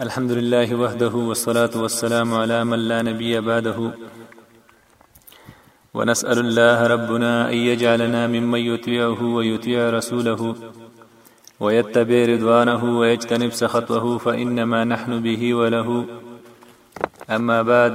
الحمد لله وحده والصلاة والسلام على من لا نبي بعده ونسأل الله ربنا أن يجعلنا ممن يطيعه ويطيع رسوله ويتبع رضوانه ويجتنب سخطه فإنما نحن به وله أما بعد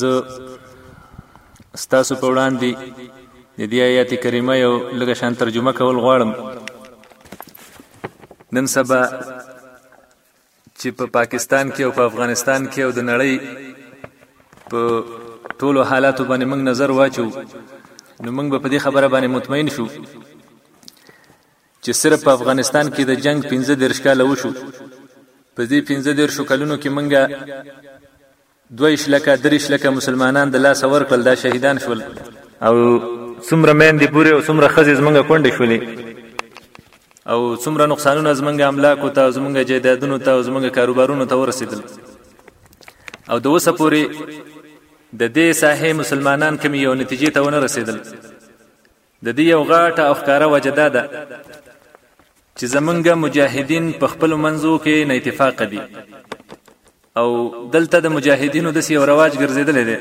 زه ستاسو په وړاندې د دې آیات کریمه یو لږه شان ترجمه کول غواړم نن سبا چې په پاکستان کې او په افغانستان کې او د نړۍ په ټولو حالاتو باندې موږ نظر واچو نو موږ به په دې خبره باندې مطمئن شو چې صرف په افغانستان کې د جنګ پنځه دېرش کاله وشو، په دې پنځه دېرشو کلونو کې مونږ دوه ویشت لکه، درویشت لکه مسلمانان د لاسه ورکړل، دا شهیدان شول. او څومره میندې پورې او څومره ښځې زمونږ کونډې شولې او څومره نقصانونه زمونږ املاکو ته، زمونږ جایدادونو ته او زمونږ کاروبارونو ته ورسېدل او د اوسه پورې د دې ساحې مسلمانان کومې یو نتیجې ته ونه رسېدل. د دې یو غاټه او ښکاره وجه دا ده چې زمونږ مجاهدین په خپل منځو کې نه اتفاق دي او دلته د مجاهدینو د سی رواج ګرځیدل دي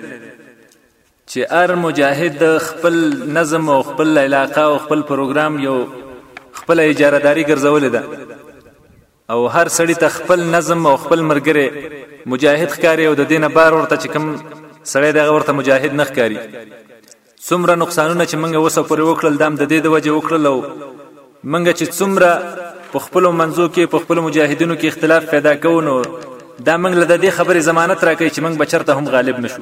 چې ار مجاهد خپل نظم او خپل علاقه او خپل پروګرام یو خپل اجاره داری ګرځول ده او هر سړی ته خپل نظم او خپل مرګره مجاهد ښکاری او د دینه بار ورته چې کوم سړی دغه ورته مجاهد نه ښکاری څومره نقصانونه چې منګه وسو پر وکړل دام د دې د وجه وکړل او منګه چې څومره په خپل منځو کې په خپل مجاهدینو کې اختلاف پیدا کوو نو دا موږ له دې خبرې ضمانت راکړي چې موږ بچرته هم غالب نشو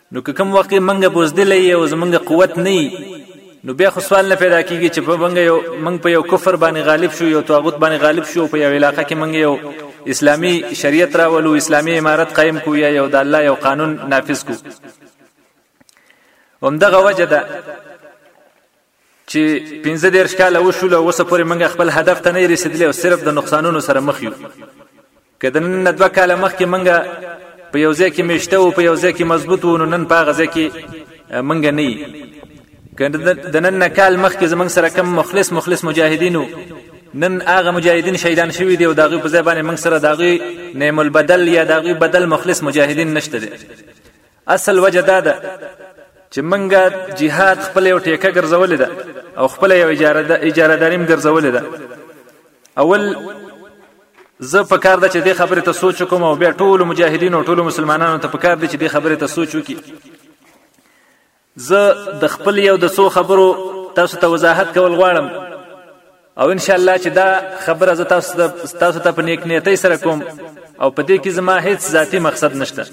نو که کوم وخت منګه بوزدل یې او زمونږ قوت نه نو بیا خو سوال نه پیدا کیږي چې په منګه یو منګ په یو کفر باندې غالب شو یو طاغوت باندې غالب شو په یو علاقه کې منګه یو اسلامی شریعت راولو اسلامی امارت قائم کو یا یو د الله یو قانون نافذ کو همدغه وجه ده چې 15 دیر کاله وشول او اوسه پورې موږ خپل هدف ته نه رسیدلی او صرف د نقصانونو سره مخ یو که د نن دوه کاله مخکې موږ په یو ځای کې میشته او په یو ځای کې مضبوط وو نو نن په هغه ځای کې موږ نه یو که د نن کال مخکې زموږ سره کم مخلص مخلص مجاهدینو نن هغه مجاهدین شهیدان شوی دی او داغه په ځای باندې موږ سره داغه نعم البدل یا داغه بدل مخلص مجاهدین نشته دي اصل وجه دا ده چې منګه جهاد خپل یو ټیکه ګرځولې ده او خپل یو اجاره ده اجاره داریم ګرځولې ده اول زه په کار ده چې دې خبره ته سوچ کوم او بیا ټول مجاهدین او ټول مسلمانانو ته په کار دي چې دې خبره ته سوچ وکړي زه د خپل یو د څو خبرو تاسو ته وضاحت کول غواړم او ان شاء الله چې دا خبره زه تاسو ته تاسو ته په نیک نیتۍ سره کوم او په دې کې زما هیڅ ذاتی مقصد نشته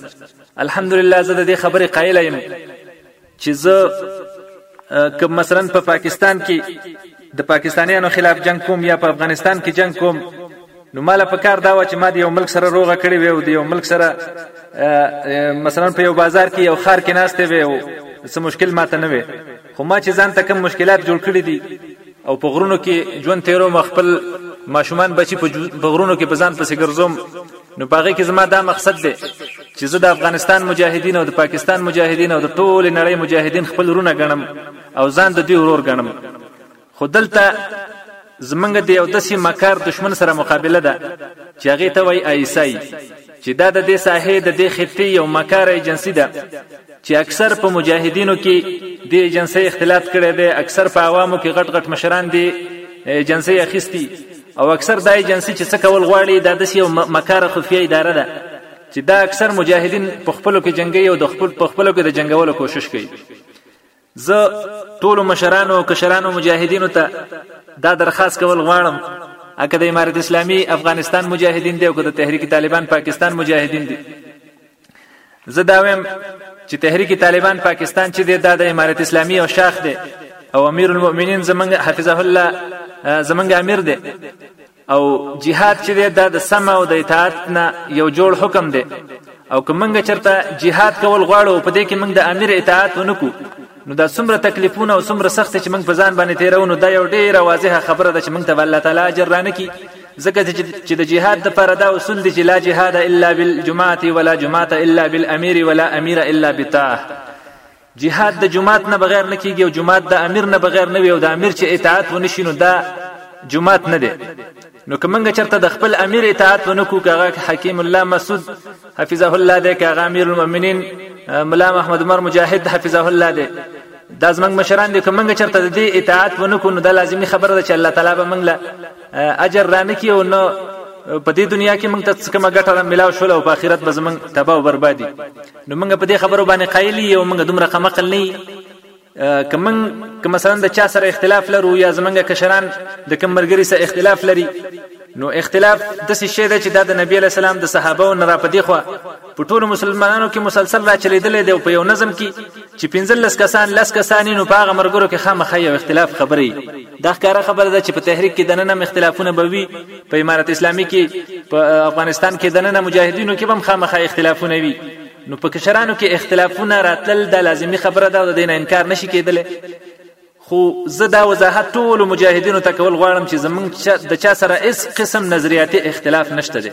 الحمدلله زه د دې خبرې قایل یم چې زه که مثلا په پا پاکستان کې د پاکستانیانو خلاف جنگ کوم یا په افغانستان کې جنگ کوم نو مال په کار دا و چې ما د یو ملک سره روغه کړی وي او د یو ملک سره مثلا په یو بازار کې یو خار کې ناشته وي او څه مشکل ماته نه وي خو ما چې ځان ته کم مشکلات جوړ کړی دي او په غرونو کې ژوند تیرو ما خپل ماشومان بچي په غرونو کې په ځان پسې ګرځوم نو باغې کې زما دا مقصد دی چې زه د افغانستان مجاهدین او د پاکستان مجاهدین او د ټول نړۍ مجاهدین خپل رونه غنم او ځان د دوی ورور ګڼم خو دلته زمنګ د یو داسې مکار دشمن سره مقابله ده چې هغه ته وای ایسای چې دا د دې ساحې د دې خطې یو مکار ایجنسی ده چې اکثر په مجاهدینو کې د ایجنسی اختلاط کړي دي اکثر په عوامو کې غټ غټ مشران دي ایجنسی اخیستی او اکثر دا ایجنسی چې څه کول غواړي دا د یو مکار خفیه اداره ده چې دا اکثر مجاهدین په خپلو کې جنگي او د خپل په خپلو کې د جنگولو کوشش کوي زه ټولو مشرانو او کشرانو مجاهدینو ته دا درخواست کول غواړم اګه د امارت اسلامي افغانستان مجاهدین دی او د تحریک طالبان پاکستان مجاهدین دی زه دا ویم چې تحریک طالبان پاکستان چې دی دا د امارت اسلامي او شاخ دی او امیر المؤمنین زمنګ حفظه الله زمنګ امیر دی او جهاد چې دی دا د سمع او د اطاعت نه یو جوړ حکم دی او که موږ چرته جهاد کول غواړو په دې کې موږ د امیر اطاعت ونکو نو دا څومره تکلیفونه او څومره سخت چې موږ په ځان باندې تیرو نو دا یو ډیره واضحه خبره ده چې موږ ته الله تعالی اجر رانه کی ځکه چې د جهاد لپاره دا اصول دي چې لا جهاد الا بالجماعه ولا جماعه الا بالامير ولا امير الا بتاه جهاد د جماعت نه بغیر نه کیږي او جماعت د امیر نه بغیر نه وي او د امیر چې اطاعت ونه شي نو دا جماعت نه دی نو کومنګ چرته د خپل امیر اطاعت ونه کو کغه حکیم الله مسعود حفظه الله دې کغه امیر المؤمنین مولا محمد عمر مجاهد حفظه الله دې دا زمنګ مشران دي کومنګ چرته د دې اطاعت ونه کو نو دا لازمی خبره ده چې الله تعالی به منګ له اجر رانه کی او نو په دې دنیا کې موږ ته څه کومه ګټه ملاو شول او په آخرت به زموږ تباہ او بربادي نو موږ په دې خبرو باندې قایل یو موږ دومره قمقل نه که موږ که مثلا د چا سره اختلاف لرو یا زمونږ کشران د کوم ملګري سره اختلاف لري نو اختلاف د څه شی دی چې دا د نبی علی سلام د صحابه او نه را پدې خو په ټولو مسلمانانو کې مسلسل را چلیدل دی او په یو نظم کې چې 15 کسان لس کسان نو په هغه مرګرو کې خامخا یو اختلاف خبري دا ښکاره خبره ده چې په تحریک کې دننه اختلافونه به وي په امارت اسلامي کې په افغانستان کې دنه مجاهدینو کې بم خامخا اختلافونه وي نو په کشرانو کې اختلافونه راتلل د لازمی خبره ده او د دین انکار نشي کېدل خو زه دا وضاحت ټول مجاهدینو ته کول غواړم چې زمونږ د چا سره هیڅ قسم نظریاتي اختلاف نشته دی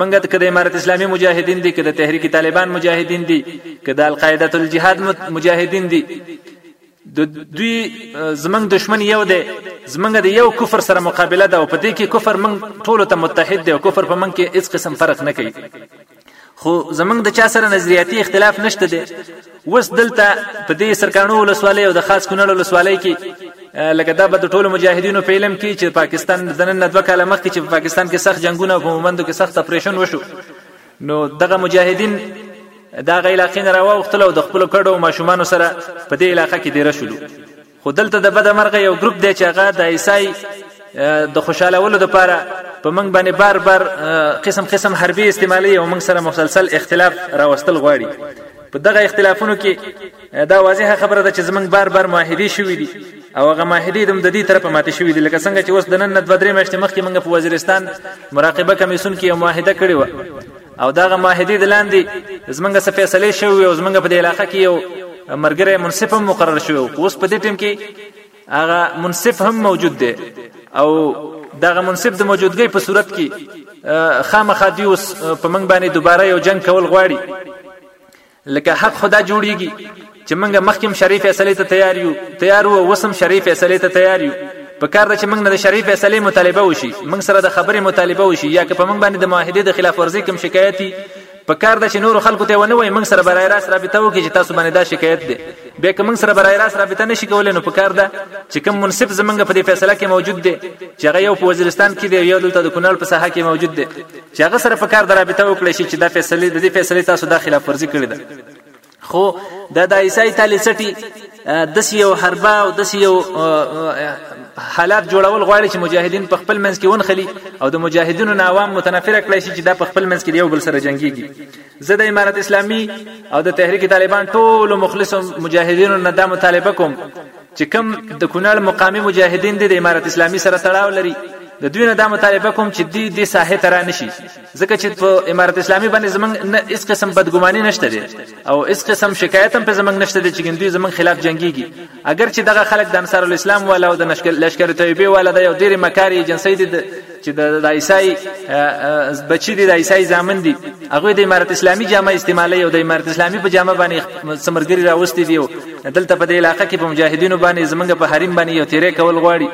منګه ته د امارت اسلامي مجاهدین دي که د تحریک طالبان مجاهدین دي که د القاعده الجهاد مجاهدین دي د دوی زمنګ دشمن یو دی زمنګ د یو کفر سره مقابله ده او په دې کې کفر من ټولو ته متحد دی او کفر په من کې هیڅ قسم فرق نه کوي خو زمنګ د چا سره نظریاتي اختلاف نشته دی وس دلته په دې سرکانو ولسوالۍ او د خاص کونړ ولسوالۍ کې لکه دا به د ټولو مجاهدینو په علم کې چې پاکستان د نن دوه کاله مخکې چې په پاکستان کې سخت جنگونه او په مومندو کې سخت اپریشن وشو نو دغه مجاهدین دا غي علاقې نه راوختل او د خپل کډو او ماشومان سره په دې علاقې کې ډیر شول خو دلته د بده مرغه یو ګروپ دی چې هغه د عیسای د خوشاله ولو لپاره په منګ باندې بار بار قسم قسم حربي استعمالي او منګ سره مسلسل اختلاف راوستل غواړي په دغه اختلافونو کې دا واضحه خبره ده چې زمنګ بار بار معاهدې شوې دي او هغه معاهدې د مددي طرف ماته شوې دي لکه څنګه چې اوس د نن دوه درې میاشتې مخکې موږ په وزیرستان مراقبه کمیسون کې یو معاهده کړې و او داغه معاهدې د لاندې زمنګ څه فیصله شوې او زمنګ په دې علاقې کې یو مرګره منصف هم مقرر شوی اوس په دې ټیم کې هغه منصف هم موجود دی او دغه منصف د موجودګۍ په صورت کې خامخا دی اوس په منګ باندې دوباره یو جنگ کول غواړي لکه حق خو دا جوړیږي چې موږ مخکې هم شرعي فیصلې ته تیار یو تیار وو اوس هم شرعي فیصلې ته تیار یو په کار ده چې موږ نه د شرعي فیصلې مطالبه وشي موږ سره د خبرې مطالبه وشي یا که په موږ باندې د معاهدې د خلاف ورزي کوم شکایت په کار ده چې نور خلکو ته ونه وای موږ سره برای راست رابطه وکړي چې تاسو باندې دا شکایت دی بیا که موږ سره برای راست رابطه نشي کولای نو په کار ده چې کوم منصف زمونږ په دې فیصله کې موجود دی چې هغه یو په وزیرستان کې دی یو دلته د کونړ په ساحه کې موجود دی چې هغه سره په کار د رابطه وکړي شي چې دا فیصله د دې فیصله تاسو د خلاف ورزي کړی ده خو د د عیسی تعالی سټي د یو حربا او د یو حالات جوړول غواړي چې مجاهدین په خپل منځ کې ونخلي او د مجاهدینو نه عوام متنفر کړي شي چې دا په خپل منځ کې یو بل سره جنگيږي زه د امارت اسلامي او د تحریک طالبان ټول مخلص مجاهدینو نه دا مطالبه کوم چې کوم د کونړ مقامی مجاهدین د امارت اسلامي سره تړاو لري د دوی نه دا مطالبه کوم چې دی د ساحه تر نشي ځکه چې په امارت اسلامي باندې زمنګ نه اس قسم بدګماني نشته دي او اس قسم شکایت هم په زمنګ نشته دي چې دوی زمنګ خلاف جنگيږي اگر چې دغه خلک د انصار الاسلام والا او د لشکر طیبه والا د یو ډیر مکاری جنسي دي چې د عیسای بچی دي د عیسای زامن دي هغه د امارت اسلامي جامه استعمالي او د امارت اسلامي په جامه باندې سمرګری راوستي دي دلته په دې علاقې کې په مجاهدینو باندې زمونږ په حریم باندې یو تیرې کول غواړي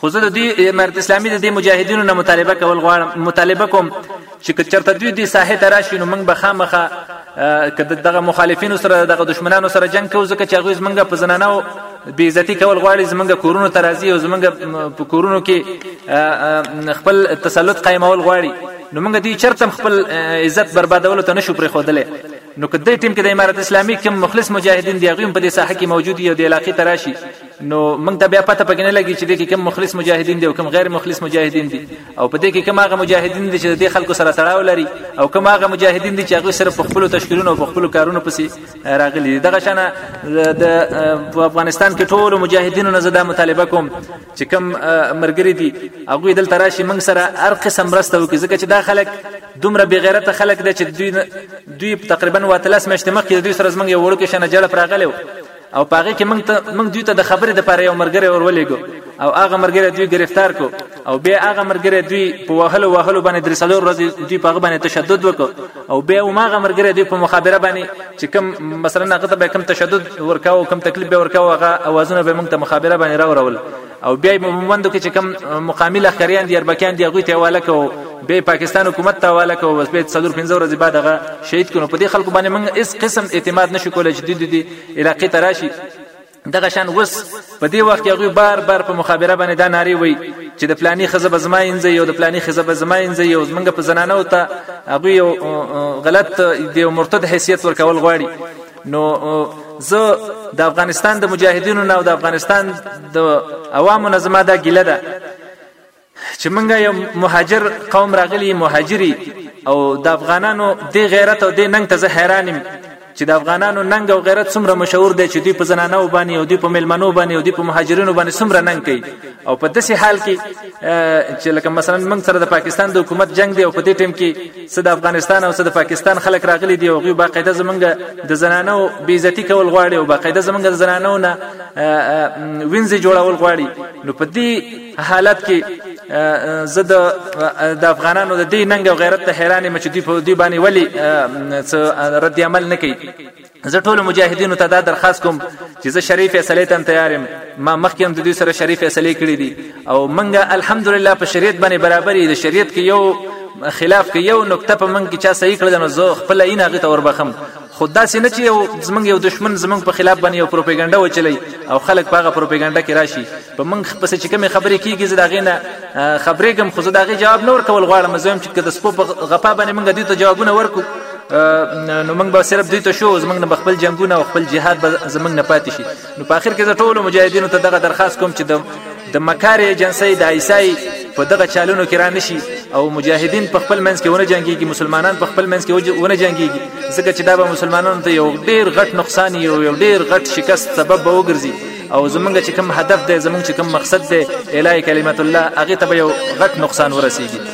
خو زه د دې امارت اسلامي د دې مجاهدینو نه مطالبه کول غواړم مطالبه کوم چې چرته دوی دې ساحه ته راشي نو موږ به خامخه کده دغه مخالفینو سره دغه دشمنانو سره جنگ کوو ځکه چې هغه زمونږ په زنانو بی عزتی کول غواړي زمونږ کورونو ترازی او زمونږ په کورونو کې خپل تسلط قائمول غواړي نو موږ دې چرته خپل عزت بربادولو ته نشو پرې خودلې نو کدی ټیم کې د امارت اسلامي کوم مخلص مجاهدین دی غویم په دې ساحه کې موجود یو د علاقې تراشي نو موږ ته بیا پته پکې نه لګي چې د کې کوم مخلص مجاهدین دي او کوم غیر مخلص مجاهدین دي او په دې کې کوم هغه مجاهدین دي چې د خلکو سره تړاو لري او کوم هغه مجاهدین دي چې هغه سره په خپل تشکیلونو او په خپل کارونو پسې راغلي دغه شانه د افغانستان کې ټول مجاهدینو نه زده مطالبه کوم چې کوم مرګري دي هغه دلته راشي موږ سره هر قسم مرسته وکړي ځکه چې دا خلک دومره بغیرت خلک دي چې دوی دوی تقریبا واتلس مشته مخکې دوی سره زمونږ یو وړو کې شنه جړه پراغلی او پاغه کې موږ ته موږ دوی ته د خبرې د پاره یو مرګره ورولېګو او هغه مرګره دوی گرفتار کو او بیا هغه مرګره دوی په وهلو وهلو باندې درې څلور ورځې دوی پاغه باندې تشدد وکړ او بیا هغه مرګره دوی په مخابره باندې چې کوم مثلا هغه ته به کوم تشدد ورکاو کوم تکلیف به ورکاو هغه اوازونه به موږ ته مخابره باندې راورول او بیا په مومندو کې چې کوم مقامی لخریان دي اربکیان دي هغه ته حواله کو به پاکستان حکومت ته حواله کو بس به صدر 15 ورځې بعد هغه شهید کړو په دې خلکو باندې موږ اس قسم اعتماد نشو کولای چې د دې علاقې تراشي دغه شان وس په دې وخت هغه بار بار په مخابره باندې دا ناری وای چې د پلاني خزه بزما انځي یو د پلاني خزه بزما انځي یو زمنګ په زنانه او ته هغه یو غلط دی مرتد حیثیت ورکول غواړي نو زه د افغانستان د مجاهدینو نه او د افغانستان د عوامو نه زما دا ګیله ده چې مونږ یو مهاجر قوم راغلی مهاجری او د افغانانو د غیرت او د ننګ ته زه حیرانم چې د افغانانو ننګ او غیرت څومره مشهور دی چې دوی په زنانه وبانی او دوی په ملمنو باندې او دوی په مهاجرینو باندې څومره ننګ کوي او په داسې حال کې چې لکه مثلا موږ سره د پاکستان د حکومت جنگ دی او په دې ټیم کې څه د افغانستان او څه د پاکستان خلک راغلي دي او غي باقاعده زمونږ د زنانو بی عزتی کول غواړي او باقاعده زمونږ د زنانو نه وینځ جوړول غواړي نو په دې حالت کې زه د د افغانانو د دې ننګ او غیرت ته حیران یم چې دوی په دې باندې ولی څه رد عمل نه کوي زه ټول مجاهدینو ته دا درخواست کوم چې زه شریف فیصله ته تیار یم ما مخکې هم د دوی سره شریف فیصله کړې دي او منګه الحمدلله په شریعت باندې برابرې د شریعت کې یو خلاف کې یو نقطه په منګه چا صحیح کړل نو زه خپل عین هغه ته وربخم خدا سي نه چې یو زمنګ یو دشمن زمنګ په خلاف باندې یو پروپاګاندا وچلی او خلک پاغه پروپاګاندا کې راشي په منګ پس چې کومه خبرې کیږي زه دا غینه خبرې کوم خو زه دا غي جواب نور کول غواړم زه هم چې د سپو په غپا باندې منګه دي ته جوابونه ورکو نو موږ به صرف دوی ته شو زمنګ نه خپل جنگونه او خپل جهاد به زمنګ نه پاتې شي نو په اخر کې زه ټول مجاهدینو ته دغه درخواست کوم چې د مکار ایجنسی د ایسای په دغه چالونو کې را نشي او مجاهدین په خپل منځ کې ونه جنگيږي مسلمانان په خپل منځ کې ونه جنگيږي ځکه چې دا به مسلمانانو ته یو ډیر غټ نقصان یو یو ډیر غټ شکست سبب به وګرځي او زمونږ چې کوم هدف دی زمونږ چې کوم مقصد دی الای کلمت الله هغه ته به یو غټ نقصان ورسیږي